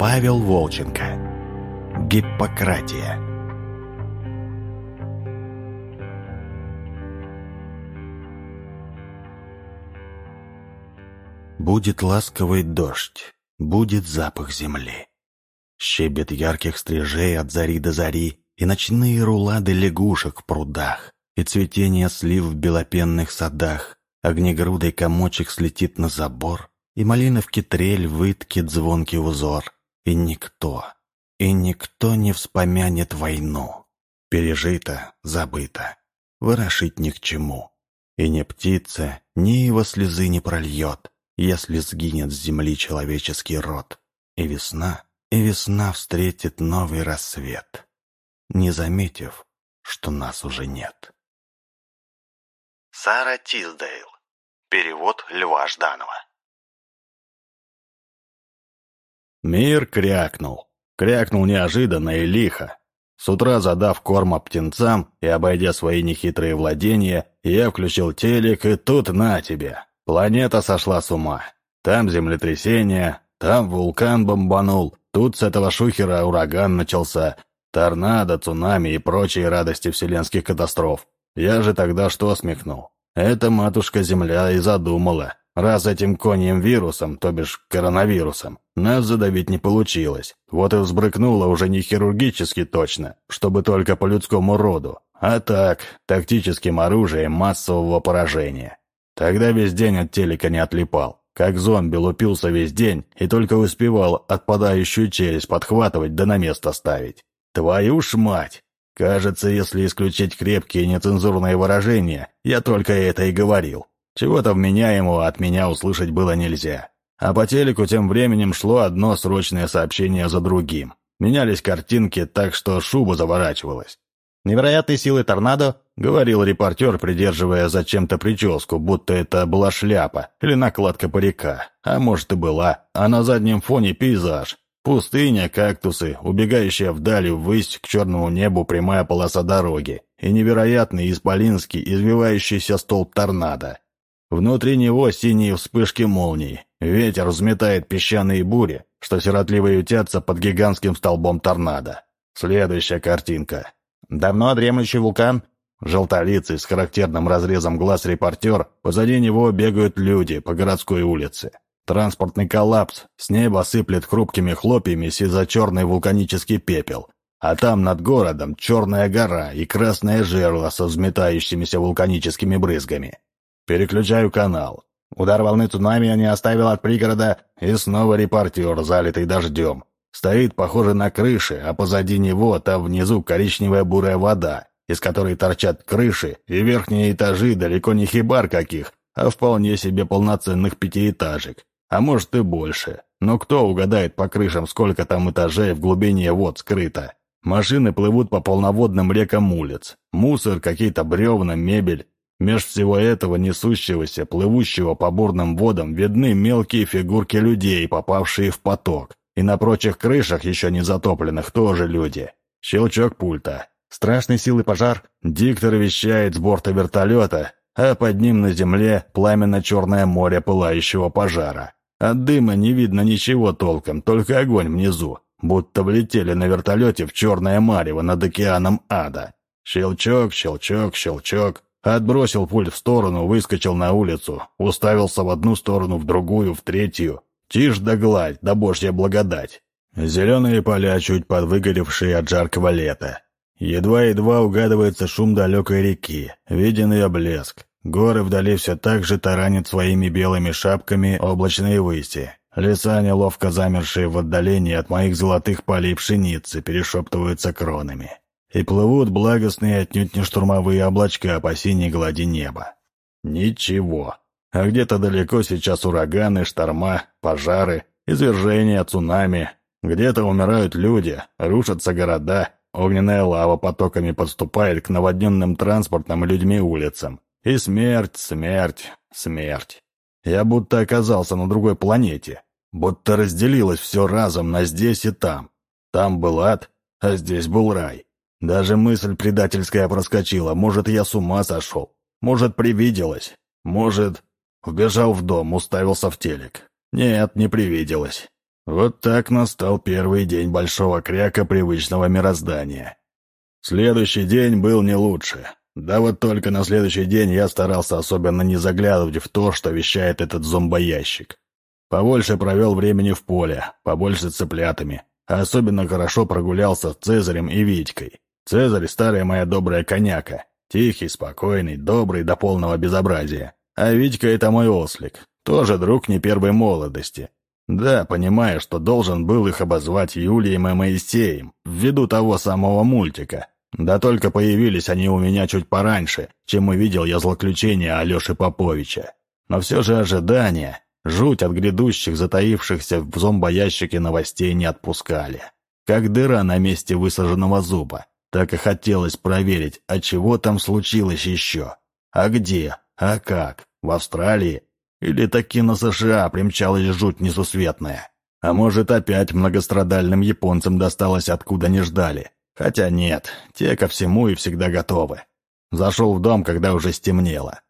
Павел Волченко. Гиппократия. Будет ласковый дождь, будет запах земли. Щебет ярких стрижей от зари до зари, и ночные рулады лягушек в прудах, и цветение слив в белопенных садах, огнегрудый комочек слетит на забор, и малиновки трель выткит звонкий узор, и никто, и никто не вспомянет войну. Пережито, забыто, ворошить ни к чему. И ни птица, ни его слезы не прольет, если сгинет с земли человеческий род. И весна, и весна встретит новый рассвет, не заметив, что нас уже нет. Сара Тиздейл. Перевод Льва Жданова. Мир крякнул. Крякнул неожиданно и лихо. С утра задав корма птенцам и обойдя свои нехитрые владения, я включил телек, и тут на тебе. Планета сошла с ума. Там землетрясение, там вулкан бомбанул, тут с этого шухера ураган начался, торнадо, цунами и прочие радости вселенских катастроф. Я же тогда что смехнул? Это матушка-земля и задумала. Раз этим коньим вирусом, то бишь коронавирусом, нас задавить не получилось. Вот и взбрыкнуло уже не хирургически точно, чтобы только по людскому роду, а так, тактическим оружием массового поражения. Тогда весь день от телека не отлипал. Как зомби лупился весь день и только успевал отпадающую челюсть подхватывать да на место ставить. Твою ж мать! Кажется, если исключить крепкие нецензурные выражения, я только это и говорил. Чего-то вменяемого от меня услышать было нельзя. А по телеку тем временем шло одно срочное сообщение за другим. Менялись картинки так, что шуба заворачивалась. «Невероятной силы торнадо», — говорил репортер, придерживая зачем-то прическу, будто это была шляпа или накладка парика. А может и была. А на заднем фоне пейзаж. Пустыня, кактусы, убегающая вдали ввысь к черному небу прямая полоса дороги и невероятный исполинский извивающийся столб торнадо. Внутри него синие вспышки молний. Ветер взметает песчаные бури, что сиротливо ютятся под гигантским столбом торнадо. Следующая картинка. Давно дремлющий вулкан? Желтолицый с характерным разрезом глаз репортер, позади него бегают люди по городской улице. Транспортный коллапс, с неба сыплет хрупкими хлопьями сизо-черный вулканический пепел, а там над городом черная гора и красное жерло со взметающимися вулканическими брызгами. Переключаю канал. Удар волны цунами не оставил от пригорода, и снова репортер, залитый дождем. Стоит, похоже, на крыше, а позади него там внизу коричневая бурая вода, из которой торчат крыши, и верхние этажи далеко не хибар каких, а вполне себе полноценных пятиэтажек. А может и больше. Но кто угадает по крышам, сколько там этажей в глубине вод скрыто? Машины плывут по полноводным рекам улиц. Мусор, какие-то бревна, мебель. Меж всего этого несущегося, плывущего по бурным водам, видны мелкие фигурки людей, попавшие в поток. И на прочих крышах, еще не затопленных, тоже люди. Щелчок пульта. Страшной силы пожар. Диктор вещает с борта вертолета, а под ним на земле пламенно-черное море пылающего пожара. От дыма не видно ничего толком, только огонь внизу, будто влетели на вертолете в черное марево над океаном ада. Щелчок, щелчок, щелчок. Отбросил пульт в сторону, выскочил на улицу, уставился в одну сторону, в другую, в третью. Тишь да гладь, да божья благодать. Зеленые поля, чуть подвыгоревшие от жаркого лета. Едва-едва угадывается шум далекой реки, виден ее блеск. Горы вдали все так же таранят своими белыми шапками облачные выси. Леса, неловко замершие в отдалении от моих золотых полей пшеницы, перешептываются кронами и плывут благостные отнюдь не штурмовые облачка синей глади неба. Ничего. А где-то далеко сейчас ураганы, шторма, пожары, извержения, цунами. Где-то умирают люди, рушатся города, огненная лава потоками подступает к наводненным транспортным людьми улицам. И смерть, смерть, смерть. Я будто оказался на другой планете, будто разделилось все разом на здесь и там. Там был ад, а здесь был рай. Даже мысль предательская проскочила. Может, я с ума сошел. Может, привиделось. Может, вбежал в дом, уставился в телек. Нет, не привиделось. Вот так настал первый день большого кряка привычного мироздания. Следующий день был не лучше. Да вот только на следующий день я старался особенно не заглядывать в то, что вещает этот зомбоящик. Побольше провел времени в поле, побольше цыплятами, а особенно хорошо прогулялся с Цезарем и Витькой. Цезарь — старая моя добрая коняка, тихий, спокойный, добрый до полного безобразия. А Витька — это мой ослик, тоже друг не первой молодости. Да, понимая, что должен был их обозвать Юлием и Моисеем, ввиду того самого мультика. Да только появились они у меня чуть пораньше, чем увидел я злоключения Алеши Поповича. Но все же ожидания, жуть от грядущих, затаившихся в зомбоящике новостей не отпускали. Как дыра на месте высаженного зуба. Так и хотелось проверить, а чего там случилось еще. А где? А как? В Австралии? Или таки на США примчалась жуть несусветная? А может, опять многострадальным японцам досталось откуда не ждали? Хотя нет, те ко всему и всегда готовы. Зашел в дом, когда уже стемнело.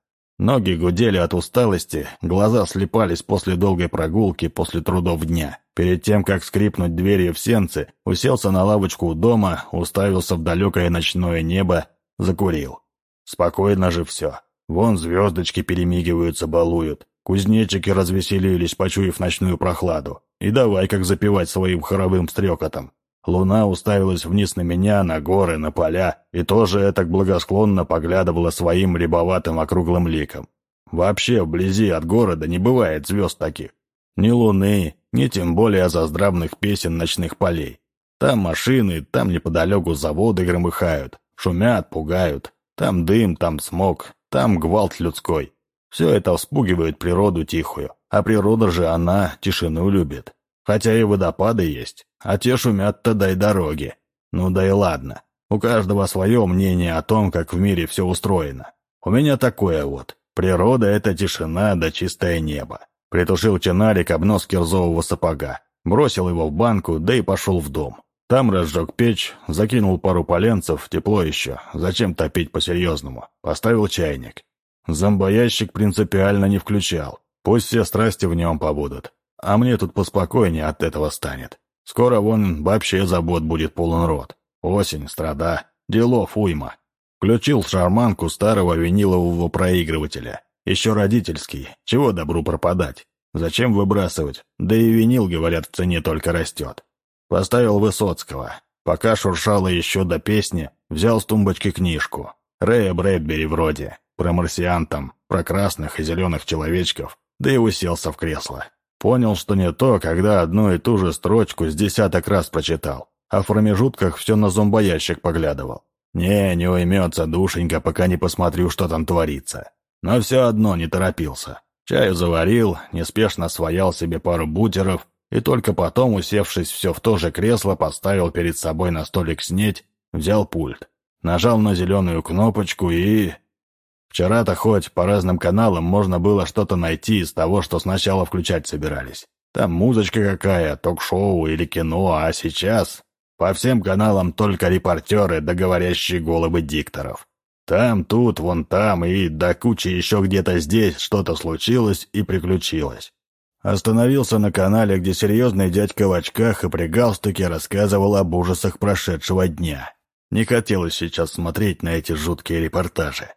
Ноги гудели от усталости, глаза слепались после долгой прогулки, после трудов дня. Перед тем, как скрипнуть дверью в сенцы, уселся на лавочку у дома, уставился в далекое ночное небо, закурил. Спокойно же все. Вон звездочки перемигиваются, балуют. Кузнечики развеселились, почуяв ночную прохладу. И давай как запивать своим хоровым стрекотом. Луна уставилась вниз на меня, на горы, на поля, и тоже так благосклонно поглядывала своим рябоватым округлым ликом. Вообще, вблизи от города не бывает звезд таких. Ни луны, ни тем более заздравных песен ночных полей. Там машины, там неподалеку заводы громыхают, шумят, пугают. Там дым, там смог, там гвалт людской. Все это вспугивает природу тихую, а природа же она тишину любит. Хотя и водопады есть, а те шумят-то дай дороги. Ну да и ладно, у каждого свое мнение о том, как в мире все устроено. У меня такое вот. Природа — это тишина да чистое небо. Притушил чинарик обнос кирзового сапога, бросил его в банку, да и пошел в дом. Там разжег печь, закинул пару поленцев, тепло еще, зачем топить по-серьезному, поставил чайник. Зомбоящик принципиально не включал. Пусть все страсти в нем побудут. А мне тут поспокойнее от этого станет. Скоро вон вообще забот будет полон рот. Осень, страда, делов уйма. Включил шарманку старого винилового проигрывателя. Еще родительский. Чего добру пропадать? Зачем выбрасывать? Да и винил, говорят, в цене только растет. Поставил Высоцкого. Пока шуршало еще до песни, взял с тумбочки книжку. Рэя Брэдбери вроде про марсиан там, про красных и зеленых человечков, да и уселся в кресло. Понял, что не то, когда одну и ту же строчку с десяток раз прочитал, а в промежутках все на зомбоящик поглядывал. Не, не уймется душенька, пока не посмотрю, что там творится. Но все одно не торопился. Чаю заварил, неспешно своял себе пару бутеров, и только потом, усевшись все в то же кресло, поставил перед собой на столик снеть, взял пульт, нажал на зеленую кнопочку и... Вчера-то хоть по разным каналам можно было что-то найти из того, что сначала включать собирались. Там музычка какая, ток-шоу или кино, а сейчас по всем каналам только репортеры да говорящие головы дикторов. Там, тут, вон там и до кучи еще где-то здесь что-то случилось и приключилось. Остановился на канале, где серьезный дядька в очках и при галстуке рассказывал об ужасах прошедшего дня. Не хотелось сейчас смотреть на эти жуткие репортажи.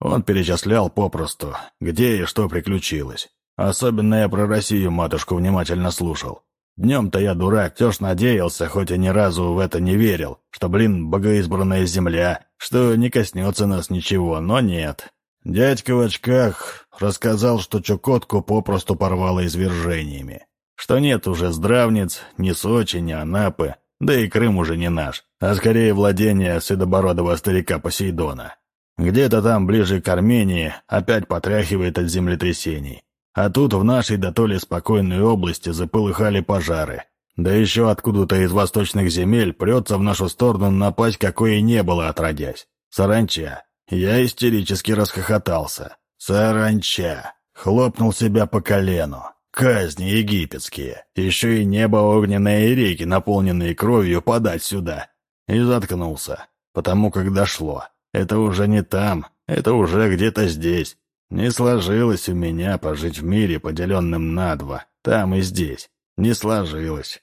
Он перечислял попросту, где и что приключилось. Особенно я про Россию матушку внимательно слушал. Днем-то я дурак, все ж надеялся, хоть и ни разу в это не верил, что, блин, богоизбранная земля, что не коснется нас ничего, но нет. Дядька в очках рассказал, что Чукотку попросту порвало извержениями. Что нет уже здравниц, ни Сочи, ни Анапы, да и Крым уже не наш, а скорее владение седобородого старика Посейдона. Где-то там, ближе к Армении, опять потряхивает от землетрясений. А тут в нашей да то ли спокойной области заполыхали пожары. Да еще откуда-то из восточных земель прется в нашу сторону напасть, какой и не было отродясь. Саранча. Я истерически расхохотался. Саранча. Хлопнул себя по колену. Казни египетские. Еще и небо огненные реки, наполненные кровью, подать сюда. И заткнулся, потому как дошло. Это уже не там, это уже где-то здесь. Не сложилось у меня пожить в мире, поделенном на два, там и здесь. Не сложилось.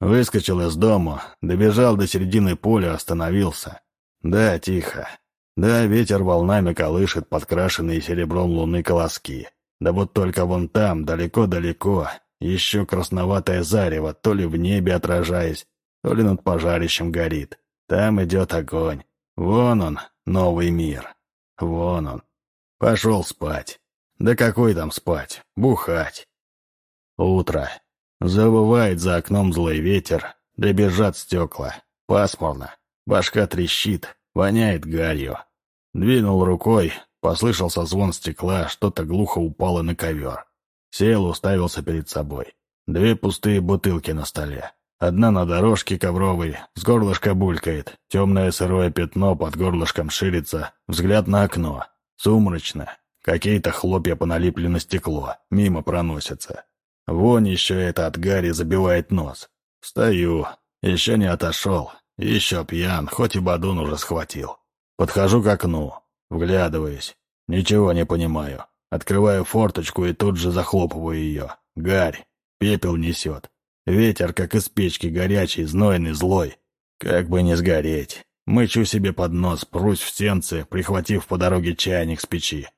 Выскочил из дома, добежал до середины поля, остановился. Да, тихо. Да, ветер волнами колышет подкрашенные серебром луны колоски. Да вот только вон там, далеко-далеко, еще красноватое зарево, то ли в небе отражаясь, то ли над пожарищем горит. Там идет огонь. Вон он, новый мир. Вон он. Пошел спать. Да какой там спать? Бухать. Утро. Завывает за окном злой ветер, да бежат стекла. Пасмурно. Башка трещит, воняет гарью. Двинул рукой, послышался звон стекла, что-то глухо упало на ковер. Сел, уставился перед собой. Две пустые бутылки на столе. Одна на дорожке ковровой, с горлышка булькает, темное сырое пятно под горлышком ширится, взгляд на окно. Сумрачно. Какие-то хлопья поналипли на стекло, мимо проносятся. Вон еще это от Гарри забивает нос. Встаю, еще не отошел, еще пьян, хоть и бадун уже схватил. Подхожу к окну, вглядываюсь, ничего не понимаю. Открываю форточку и тут же захлопываю ее. Гарь, пепел несет. Ветер, как из печки, горячий, знойный, злой. Как бы не сгореть. Мычу себе под нос, прусь в сенце, прихватив по дороге чайник с печи.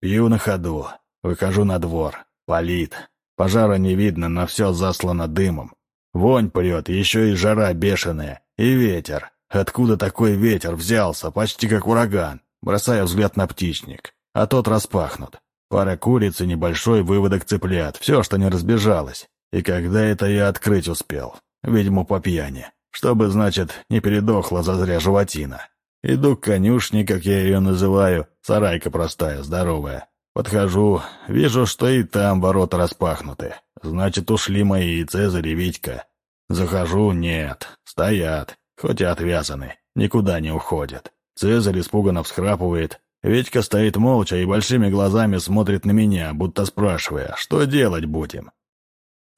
Пью на ходу. Выхожу на двор. Палит. Пожара не видно, но все заслано дымом. Вонь прет, еще и жара бешеная. И ветер. Откуда такой ветер взялся, почти как ураган? Бросаю взгляд на птичник. А тот распахнут. Пара куриц и небольшой выводок цыплят. Все, что не разбежалось. И когда это я открыть успел? Видимо, по пьяни. Чтобы, значит, не передохла зазря животина. Иду к конюшне, как я ее называю, сарайка простая, здоровая. Подхожу, вижу, что и там ворота распахнуты. Значит, ушли мои и Цезарь, и Витька. Захожу, нет, стоят, хоть и отвязаны, никуда не уходят. Цезарь испуганно всхрапывает. Витька стоит молча и большими глазами смотрит на меня, будто спрашивая, что делать будем.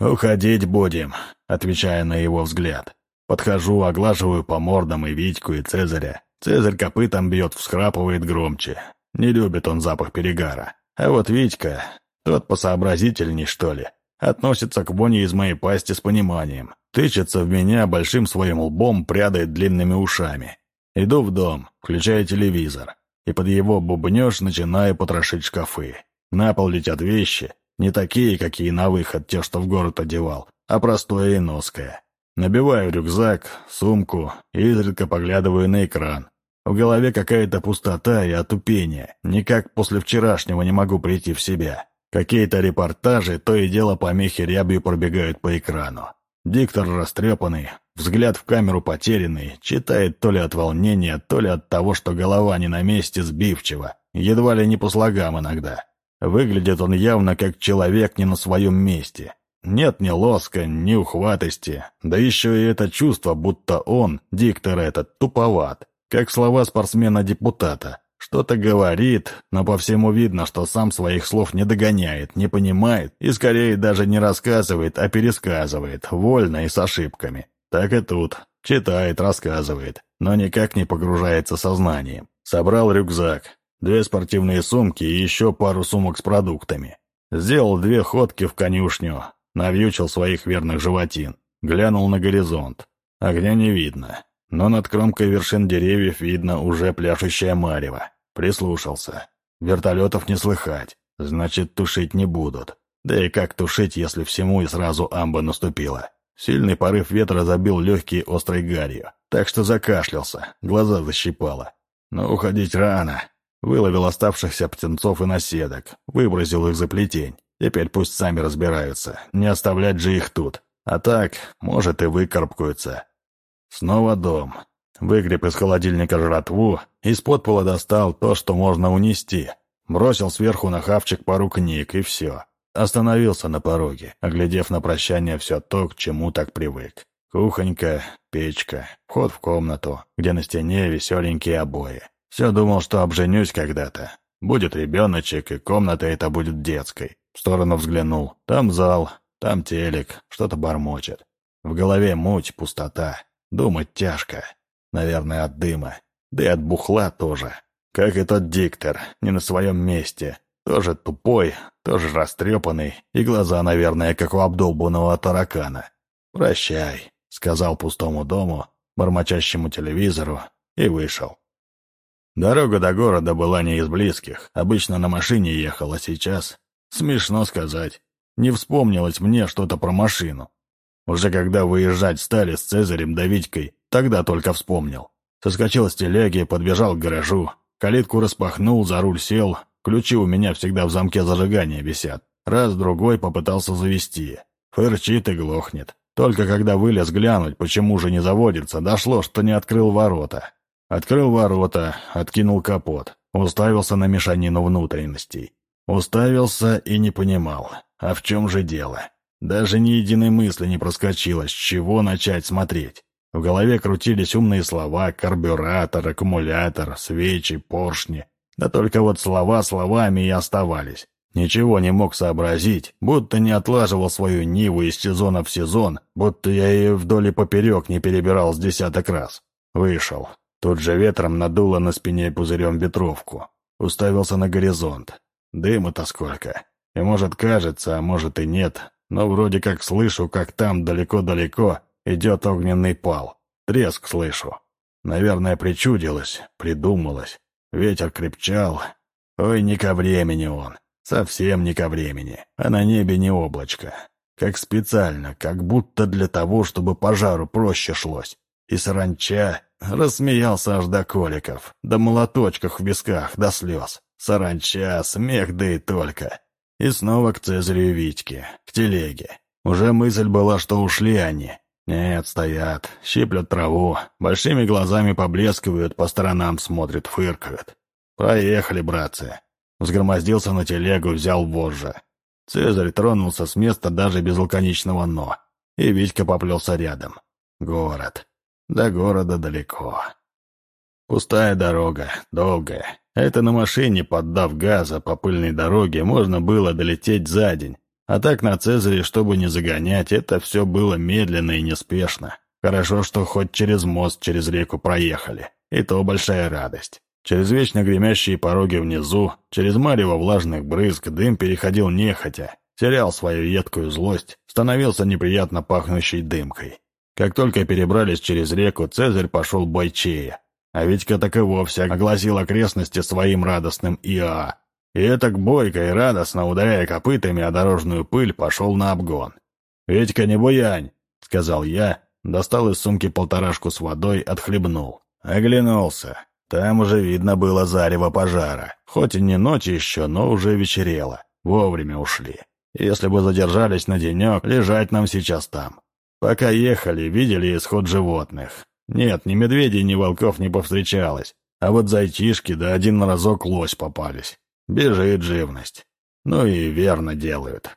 «Уходить будем», — отвечая на его взгляд. Подхожу, оглаживаю по мордам и Витьку, и Цезаря. Цезарь копытом бьет, всхрапывает громче. Не любит он запах перегара. А вот Витька, тот посообразительней, что ли, относится к воне из моей пасти с пониманием. Тычется в меня большим своим лбом, прядает длинными ушами. Иду в дом, включаю телевизор, и под его бубнеж начинаю потрошить шкафы. На пол летят вещи, не такие, какие на выход, те, что в город одевал, а простое и ноское. Набиваю рюкзак, сумку и изредка поглядываю на экран. В голове какая-то пустота и отупение. Никак после вчерашнего не могу прийти в себя. Какие-то репортажи, то и дело помехи рябью пробегают по экрану. Диктор растрепанный, взгляд в камеру потерянный, читает то ли от волнения, то ли от того, что голова не на месте сбивчива, едва ли не по слогам иногда. Выглядит он явно как человек не на своем месте. Нет ни лоска, ни ухватости, да еще и это чувство, будто он, диктор этот, туповат, как слова спортсмена-депутата. Что-то говорит, но по всему видно, что сам своих слов не догоняет, не понимает и скорее даже не рассказывает, а пересказывает, вольно и с ошибками. Так и тут. Читает, рассказывает, но никак не погружается сознанием. Собрал рюкзак, две спортивные сумки и еще пару сумок с продуктами. Сделал две ходки в конюшню, навьючил своих верных животин. Глянул на горизонт. Огня не видно, но над кромкой вершин деревьев видно уже пляшущее марево. Прислушался. Вертолетов не слыхать, значит, тушить не будут. Да и как тушить, если всему и сразу амба наступила? Сильный порыв ветра забил легкие острой гарью, так что закашлялся, глаза защипало. Но уходить рано. Выловил оставшихся птенцов и наседок, выбросил их за плетень. Теперь пусть сами разбираются, не оставлять же их тут. А так, может, и выкарабкаются. Снова дом. Выгреб из холодильника жратву, из-под пола достал то, что можно унести. Бросил сверху на хавчик пару книг, и все. Остановился на пороге, оглядев на прощание все то, к чему так привык. Кухонька, печка, вход в комнату, где на стене веселенькие обои. Все думал, что обженюсь когда-то. Будет ребеночек, и комната эта будет детской. В сторону взглянул. Там зал, там телек, что-то бормочет. В голове муть, пустота. Думать тяжко. Наверное, от дыма. Да и от бухла тоже. Как и тот диктор, не на своем месте. Тоже тупой, тоже растрепанный, и глаза, наверное, как у обдолбанного таракана. «Прощай», — сказал пустому дому, бормочащему телевизору, и вышел. Дорога до города была не из близких, обычно на машине ехал, а сейчас... Смешно сказать. Не вспомнилось мне что-то про машину. Уже когда выезжать стали с Цезарем да Витькой, тогда только вспомнил. Соскочил с телеги, подбежал к гаражу, калитку распахнул, за руль сел, ключи у меня всегда в замке зажигания висят. Раз-другой попытался завести. Фырчит и глохнет. Только когда вылез глянуть, почему же не заводится, дошло, что не открыл ворота. Открыл ворота, откинул капот, уставился на мешанину внутренностей. Уставился и не понимал, а в чем же дело. Даже ни единой мысли не проскочило, с чего начать смотреть. В голове крутились умные слова «карбюратор», «аккумулятор», «свечи», «поршни». Да только вот слова словами и оставались. Ничего не мог сообразить, будто не отлаживал свою Ниву из сезона в сезон, будто я ее вдоль и поперек не перебирал с десяток раз. Вышел. Тут же ветром надуло на спине пузырем ветровку. Уставился на горизонт. Дыма-то сколько. И может кажется, а может и нет, но вроде как слышу, как там далеко-далеко идет огненный пал. Треск слышу. Наверное, причудилось, придумалось. Ветер крепчал. Ой, не ко времени он. Совсем не ко времени. А на небе не облачко. Как специально, как будто для того, чтобы пожару проще шлось. И саранча рассмеялся аж до коликов, до молоточков в висках, до слез. Саранча, смех, да и только. И снова к Цезарю Витьке, к телеге. Уже мысль была, что ушли они. Нет, стоят, щиплют траву, большими глазами поблескивают, по сторонам смотрят, фыркают. Поехали, братцы. Взгромоздился на телегу, взял вожжи. Цезарь тронулся с места даже без лаконичного «но». И Витька поплелся рядом. Город. До города далеко. Пустая дорога, долгая. Это на машине, поддав газа по пыльной дороге, можно было долететь за день. А так на Цезаре, чтобы не загонять, это все было медленно и неспешно. Хорошо, что хоть через мост, через реку проехали. И то большая радость. Через вечно гремящие пороги внизу, через марево влажных брызг дым переходил нехотя, терял свою едкую злость, становился неприятно пахнущей дымкой. Как только перебрались через реку, Цезарь пошел бойчея. А Витька так и вовсе огласил окрестности своим радостным «Иа». И так бойко и радостно, ударяя копытами о дорожную пыль, пошел на обгон. «Витька, не буянь!» — сказал я, достал из сумки полторашку с водой, отхлебнул. Оглянулся. Там уже видно было зарево пожара. Хоть и не ночь еще, но уже вечерело. Вовремя ушли. Если бы задержались на денек, лежать нам сейчас там. Пока ехали, видели исход животных. Нет, ни медведей, ни волков не повстречалось. А вот зайчишки да один разок лось попались. Бежит живность. Ну и верно делают.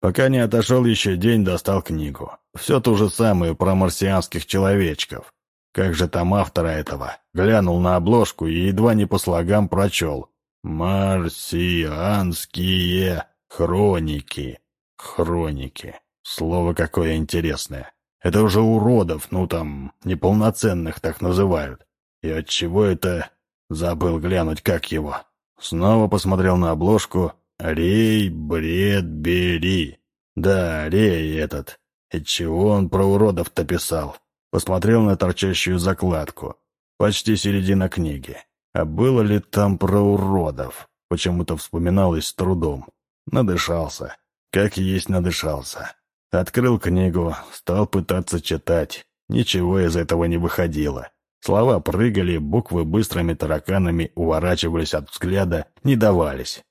Пока не отошел еще день, достал книгу. Все ту же самую про марсианских человечков. Как же там автора этого? Глянул на обложку и едва не по слогам прочел. «Марсианские хроники». Хроники. Слово какое интересное. Это уже уродов, ну там, неполноценных так называют. И от чего это... Забыл глянуть, как его. Снова посмотрел на обложку. Рей Бредбери. Да, Рей этот. И чего он про уродов-то писал? Посмотрел на торчащую закладку. Почти середина книги. А было ли там про уродов? Почему-то вспоминалось с трудом. Надышался. Как есть надышался. Открыл книгу, стал пытаться читать. Ничего из этого не выходило. Слова прыгали, буквы быстрыми тараканами уворачивались от взгляда, не давались.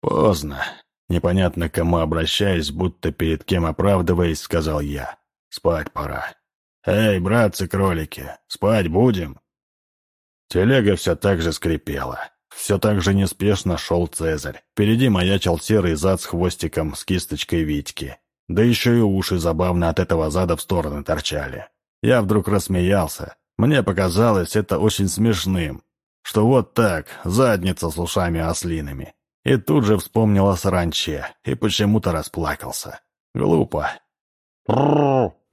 Поздно. Непонятно к кому обращаясь, будто перед кем оправдываясь, сказал я. Спать пора. «Эй, братцы-кролики, спать будем?» Телега все так же скрипела. Все так же неспешно шел Цезарь. Впереди маячил серый зад с хвостиком с кисточкой Витьки. Да еще и уши забавно от этого зада в стороны торчали. Я вдруг рассмеялся. Мне показалось это очень смешным. Что вот так, задница с ушами ослиными. И тут же вспомнил о саранче и почему-то расплакался. Глупо.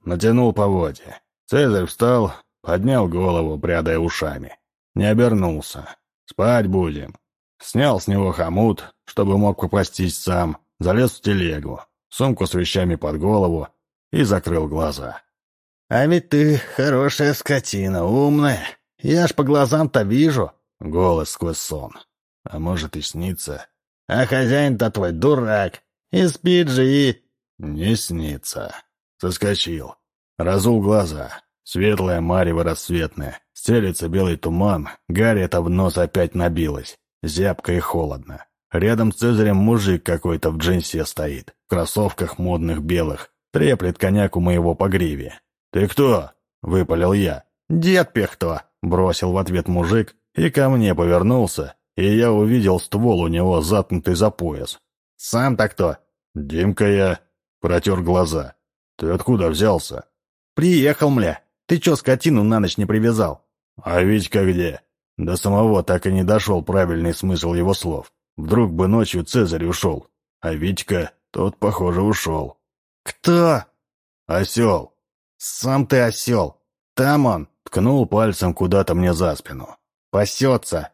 Натянул поводья. Цезарь встал, поднял голову, прядая ушами. Не обернулся. «Спать будем». Снял с него хомут, чтобы мог попастись сам, залез в телегу, сумку с вещами под голову и закрыл глаза. «А ведь ты хорошая скотина, умная. Я ж по глазам-то вижу», — голос сквозь сон. «А может и снится. А хозяин-то твой дурак. И спит же и...» «Не снится». Соскочил. Разул глаза. Светлая марево рассветная. Стелится белый туман. Гарри-то в нос опять набилась. Зябко и холодно. Рядом с Цезарем мужик какой-то в джинсе стоит. В кроссовках модных белых. Треплет коняку моего по гриве. «Ты кто?» — выпалил я. «Дед Пехто!» — бросил в ответ мужик и ко мне повернулся, и я увидел ствол у него заткнутый за пояс. «Сам-то кто?» «Димка я», — протер глаза. «Ты откуда взялся?» «Приехал, мля. Ты чё скотину на ночь не привязал?» «А Витька где?» До самого так и не дошел правильный смысл его слов. Вдруг бы ночью Цезарь ушел, а Витька, тот, похоже, ушел. «Кто?» «Осел». «Сам ты осел. Там он!» Ткнул пальцем куда-то мне за спину. «Пасется!»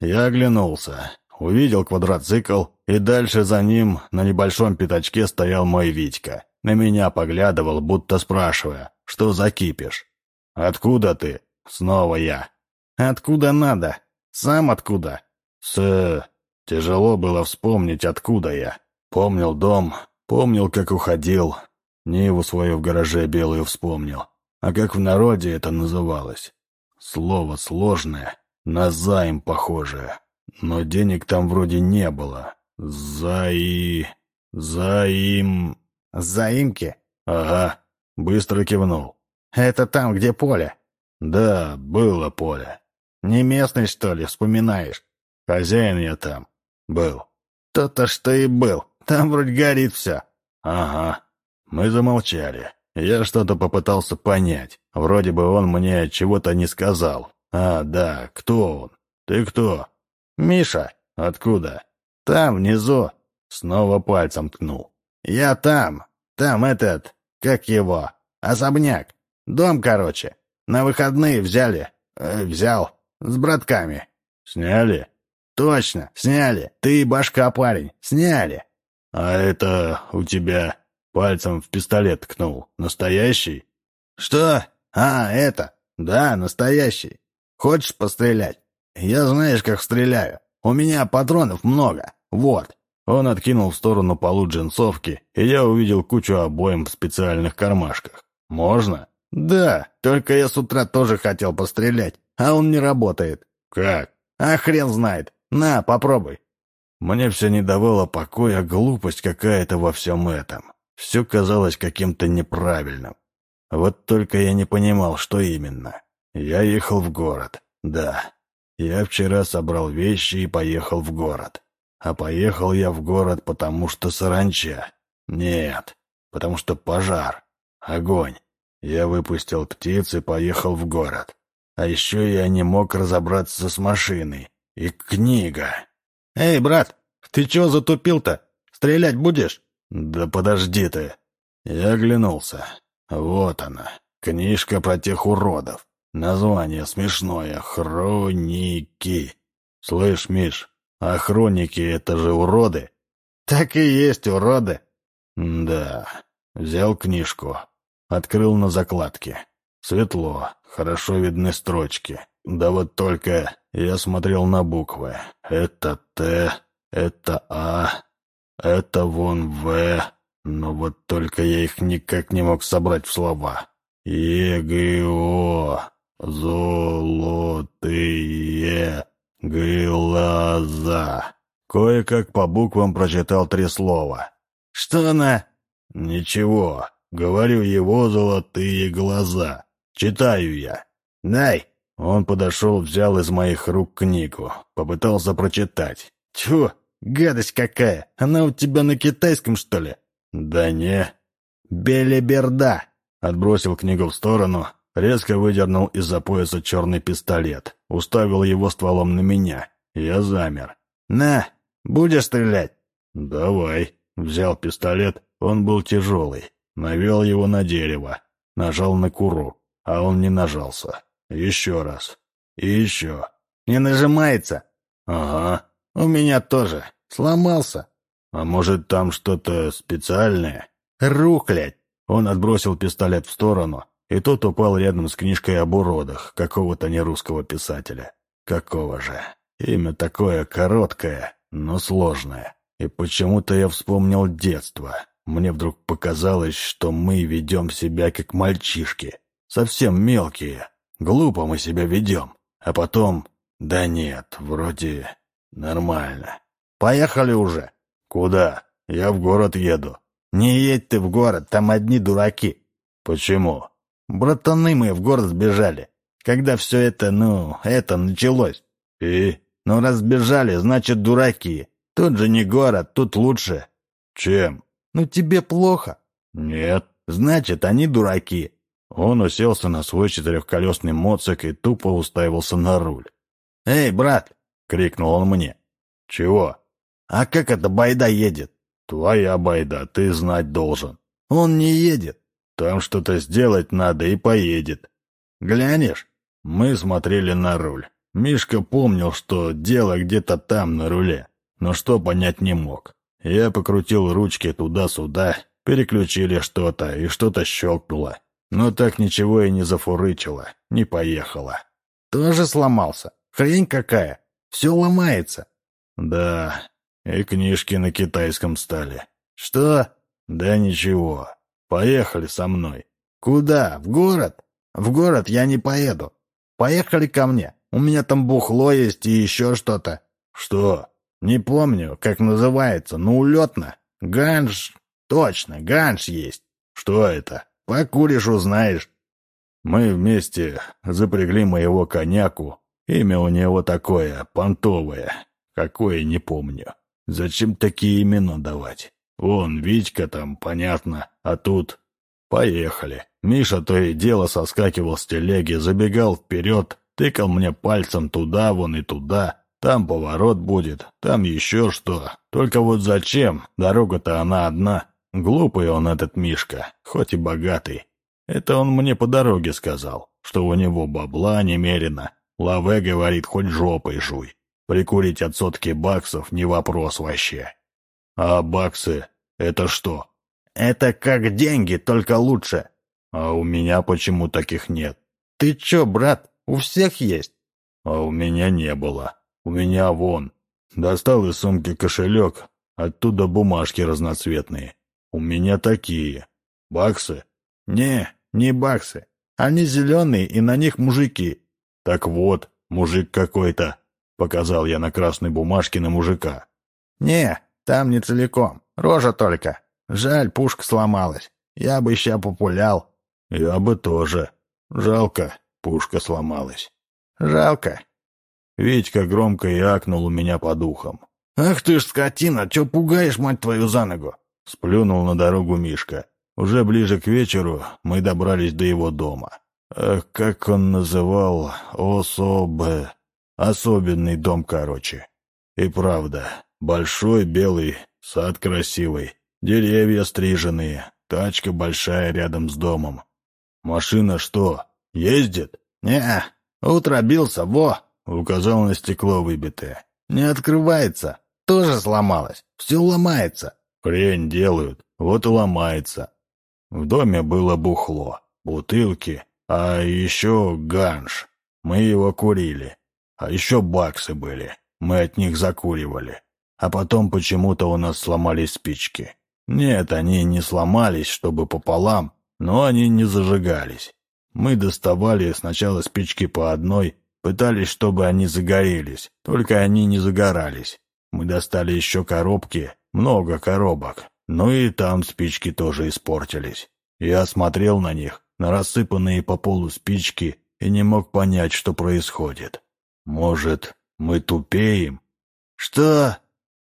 Я оглянулся, увидел квадроцикл, и дальше за ним на небольшом пятачке стоял мой Витька. На меня поглядывал, будто спрашивая, что за кипиш. «Откуда ты?» Снова я. «Откуда надо? Сам откуда?» «С...» Тяжело было вспомнить, откуда я. Помнил дом, помнил, как уходил. Ниву свою в гараже белую вспомнил. А как в народе это называлось? Слово сложное, на займ похожее. Но денег там вроде не было. Заи... Заим... Заимки? Ага. Быстро кивнул. Это там, где поле? Да, было поле. Не местный, что ли, вспоминаешь? Хозяин я там. Был. То-то, что и был. Там вроде горит все. Ага. Мы замолчали. Я что-то попытался понять. Вроде бы он мне чего-то не сказал. А, да, кто он? Ты кто? Миша. Откуда? Там, внизу. Снова пальцем ткнул. Я там. Там этот, как его, особняк. Дом, короче. На выходные взяли. Э, взял. С братками. Сняли? Точно, сняли. Ты башка, парень. Сняли. А это у тебя пальцем в пистолет ткнул. Настоящий? Что? А, это. Да, настоящий. Хочешь пострелять? Я знаешь, как стреляю. У меня патронов много. Вот. Он откинул в сторону полу джинсовки, и я увидел кучу обоим в специальных кармашках. «Можно?» «Да, только я с утра тоже хотел пострелять, а он не работает». «Как?» «А хрен знает. На, попробуй». Мне все не давало покоя глупость какая-то во всем этом. Все казалось каким-то неправильным. Вот только я не понимал, что именно. Я ехал в город. Да. Я вчера собрал вещи и поехал в город. А поехал я в город, потому что саранча. Нет, потому что пожар. Огонь. Я выпустил птиц и поехал в город. А еще я не мог разобраться с машиной. И книга. «Эй, брат, ты чего затупил-то? Стрелять будешь?» «Да подожди ты!» Я оглянулся. Вот она, книжка про тех уродов. Название смешное — «Хроники». Слышь, Миш, а хроники — это же уроды? Так и есть уроды. Да, взял книжку, открыл на закладке. Светло, хорошо видны строчки. Да вот только я смотрел на буквы. Это Т, это А, это вон В. Но вот только я их никак не мог собрать в слова. ЕГО, золотые глаза. Кое-как по буквам прочитал три слова. «Что она?» «Ничего. Говорю его золотые глаза. Читаю я. Дай!» Он подошел, взял из моих рук книгу. Попытался прочитать. «Тьфу, гадость какая! Она у тебя на китайском, что ли?» «Да не». «Белиберда!» Отбросил книгу в сторону, резко выдернул из-за пояса черный пистолет, уставил его стволом на меня. Я замер. «На, будешь стрелять?» «Давай». Взял пистолет, он был тяжелый. Навел его на дерево. Нажал на курок, а он не нажался. Еще раз. Еще. «Не нажимается?» «Ага». У меня тоже. Сломался. А может, там что-то специальное? Рухлядь. Он отбросил пистолет в сторону, и тот упал рядом с книжкой об уродах какого-то нерусского писателя. Какого же? Имя такое короткое, но сложное. И почему-то я вспомнил детство. Мне вдруг показалось, что мы ведем себя как мальчишки. Совсем мелкие. Глупо мы себя ведем. А потом... Да нет, вроде нормально. Поехали уже. Куда? Я в город еду. Не едь ты в город, там одни дураки. Почему? Братаны мы в город сбежали. Когда все это, ну, это началось. И? Ну, разбежали, значит, дураки. Тут же не город, тут лучше. Чем? Ну, тебе плохо. Нет. Значит, они дураки. Он уселся на свой четырехколесный моцик и тупо уставился на руль. «Эй, брат!» — крикнул он мне. «Чего?» «А как эта байда едет?» «Твоя байда, ты знать должен». «Он не едет». «Там что-то сделать надо и поедет». «Глянешь?» Мы смотрели на руль. Мишка помнил, что дело где-то там, на руле, но что понять не мог. Я покрутил ручки туда-сюда, переключили что-то, и что-то щелкнуло. Но так ничего и не зафурычило, не поехало. Тоже сломался. Хрень какая. Все ломается. Да, и книжки на китайском стали. Что? Да ничего. Поехали со мной. Куда? В город? В город я не поеду. Поехали ко мне. У меня там бухло есть и еще что-то. Что? Не помню, как называется, но улетно. Ганж. Точно, ганж есть. Что это? Покуришь, узнаешь. Мы вместе запрягли моего коняку. Имя у него такое, понтовое. Какое, не помню. Зачем такие имена давать? Он, Витька там, понятно. А тут... Поехали. Миша то и дело соскакивал с телеги, забегал вперед, тыкал мне пальцем туда, вон и туда. Там поворот будет, там еще что. Только вот зачем? Дорога-то она одна. Глупый он этот Мишка, хоть и богатый. Это он мне по дороге сказал, что у него бабла немерено. Лаве говорит, хоть жопой жуй. Прикурить от сотки баксов не вопрос вообще. А баксы — это что? Это как деньги, только лучше. А у меня почему таких нет? Ты чё, брат, у всех есть? А у меня не было. У меня вон. Достал из сумки кошелек, оттуда бумажки разноцветные. У меня такие. Баксы? Не, не баксы. Они зеленые, и на них мужики. Так вот, мужик какой-то. Показал я на красной бумажке на мужика. Не, там не целиком. Рожа только. Жаль, пушка сломалась. Я бы ща популял. Я бы тоже. Жалко, пушка сломалась. Жалко. Витька громко якнул у меня по духам. «Ах ты ж скотина, чё пугаешь, мать твою, за ногу?» Сплюнул на дорогу Мишка. Уже ближе к вечеру мы добрались до его дома. Ах, как он называл особо... Особенный дом, короче. И правда, большой белый, сад красивый, деревья стриженные, тачка большая рядом с домом. Машина что, ездит? Не, бился, во, указал на стекло выбитое. Не открывается, тоже сломалось, все ломается. Хрень делают, вот и ломается. В доме было бухло, бутылки, а еще ганж. Мы его курили. А еще баксы были. Мы от них закуривали. А потом почему-то у нас сломались спички. Нет, они не сломались, чтобы пополам, но они не зажигались. Мы доставали сначала спички по одной, пытались, чтобы они загорелись, только они не загорались. Мы достали еще коробки, много коробок. Ну и там спички тоже испортились. Я смотрел на них, на рассыпанные по полу спички, и не мог понять, что происходит. Может, мы тупеем? Что?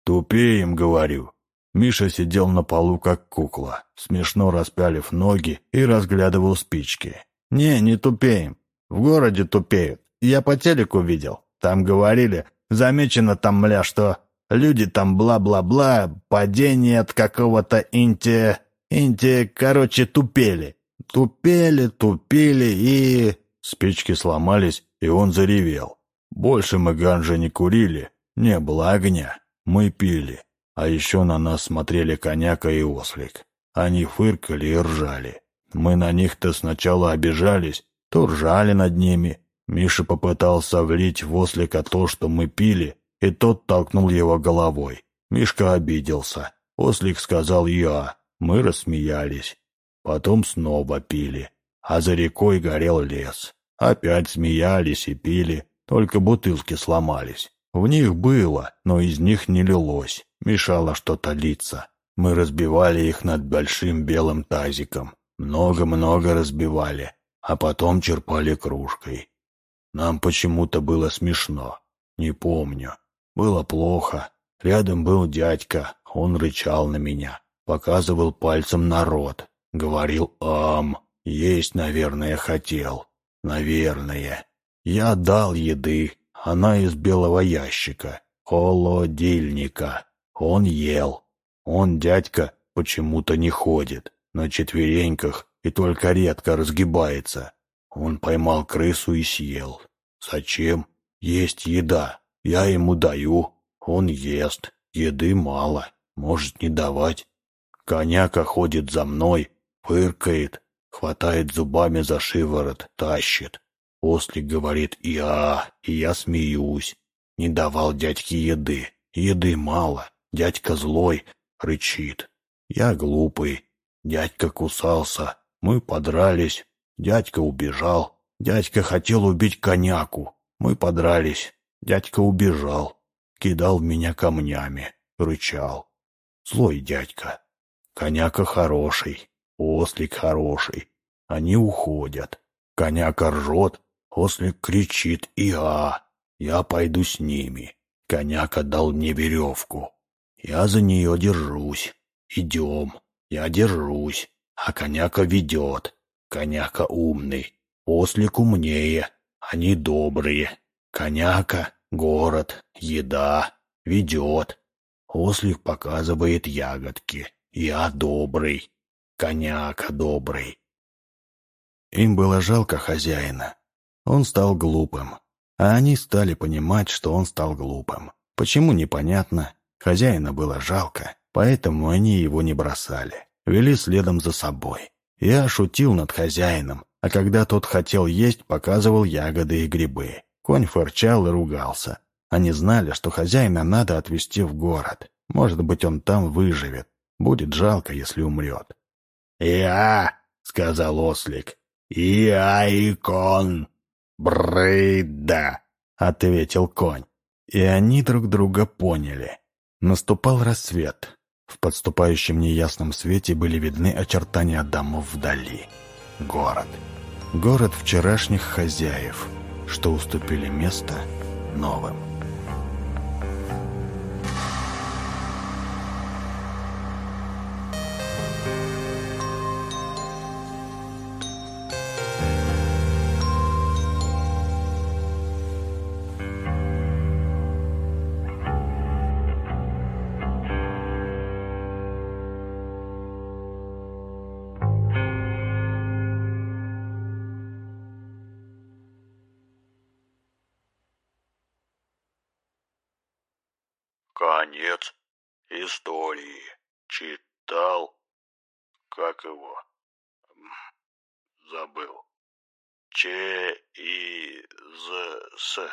Тупеем, говорю. Миша сидел на полу, как кукла, смешно распялив ноги и разглядывал спички. «Не, не тупеем. В городе тупеют. Я по телеку видел. Там говорили, замечено там, мля, что Люди там бла-бла-бла, падение от какого-то инте... Инте, короче, тупели. Тупели, тупили и... Спички сломались, и он заревел. Больше мы ганжа не курили, Не было огня. Мы пили. А еще на нас смотрели коняка и ослик. Они фыркали и ржали. Мы на них то сначала обижались, то ржали над ними. Миша попытался влить в ослика то, что мы пили, и тот толкнул его головой. Мишка обиделся. Ослик сказал «я». Мы рассмеялись. Потом снова пили. А за рекой горел лес. Опять смеялись и пили, только бутылки сломались. В них было, но из них не лилось. Мешало что-то литься. Мы разбивали их над большим белым тазиком. Много-много разбивали, а потом черпали кружкой. Нам почему-то было смешно. Не помню. Было плохо. Рядом был дядька. Он рычал на меня. Показывал пальцем на рот. Говорил «ам». Есть, наверное, хотел. Наверное. Я дал еды. Она из белого ящика. Холодильника. Он ел. Он, дядька, почему-то не ходит. На четвереньках и только редко разгибается. Он поймал крысу и съел. Зачем? Есть еда. Я ему даю. Он ест. Еды мало. Может не давать. Коняка ходит за мной, фыркает, хватает зубами за шиворот, тащит. Ослик говорит «Я», и я смеюсь. Не давал дядьке еды. Еды мало. Дядька злой, рычит. Я глупый. Дядька кусался. Мы подрались. Дядька убежал. Дядька хотел убить коняку. Мы подрались. Дядька убежал. Кидал меня камнями. Рычал. Злой дядька. Коняка хороший, ослик хороший. Они уходят. Коняка ржет, ослик кричит «Иа!» Я пойду с ними. Коняка дал мне веревку. Я за нее держусь. Идем. Я держусь. А коняка ведет. Коняка умный. Ослик умнее. Они добрые. Коняка, город, еда. Ведет. Ослик показывает ягодки. Я добрый, коняка добрый. Им было жалко хозяина. Он стал глупым. А они стали понимать, что он стал глупым. Почему, непонятно. Хозяина было жалко, поэтому они его не бросали. Вели следом за собой. Я шутил над хозяином, а когда тот хотел есть, показывал ягоды и грибы. Конь фырчал и ругался. Они знали, что хозяина надо отвезти в город. Может быть, он там выживет. Будет жалко, если умрет. «Я!» — сказал ослик. «Я икон! Брыда!» — ответил конь. И они друг друга поняли. Наступал рассвет. В подступающем неясном свете были видны очертания домов вдали. Город. Город вчерашних хозяев, что уступили место новым. Истории. Читал. Как его? Забыл. Ч и з с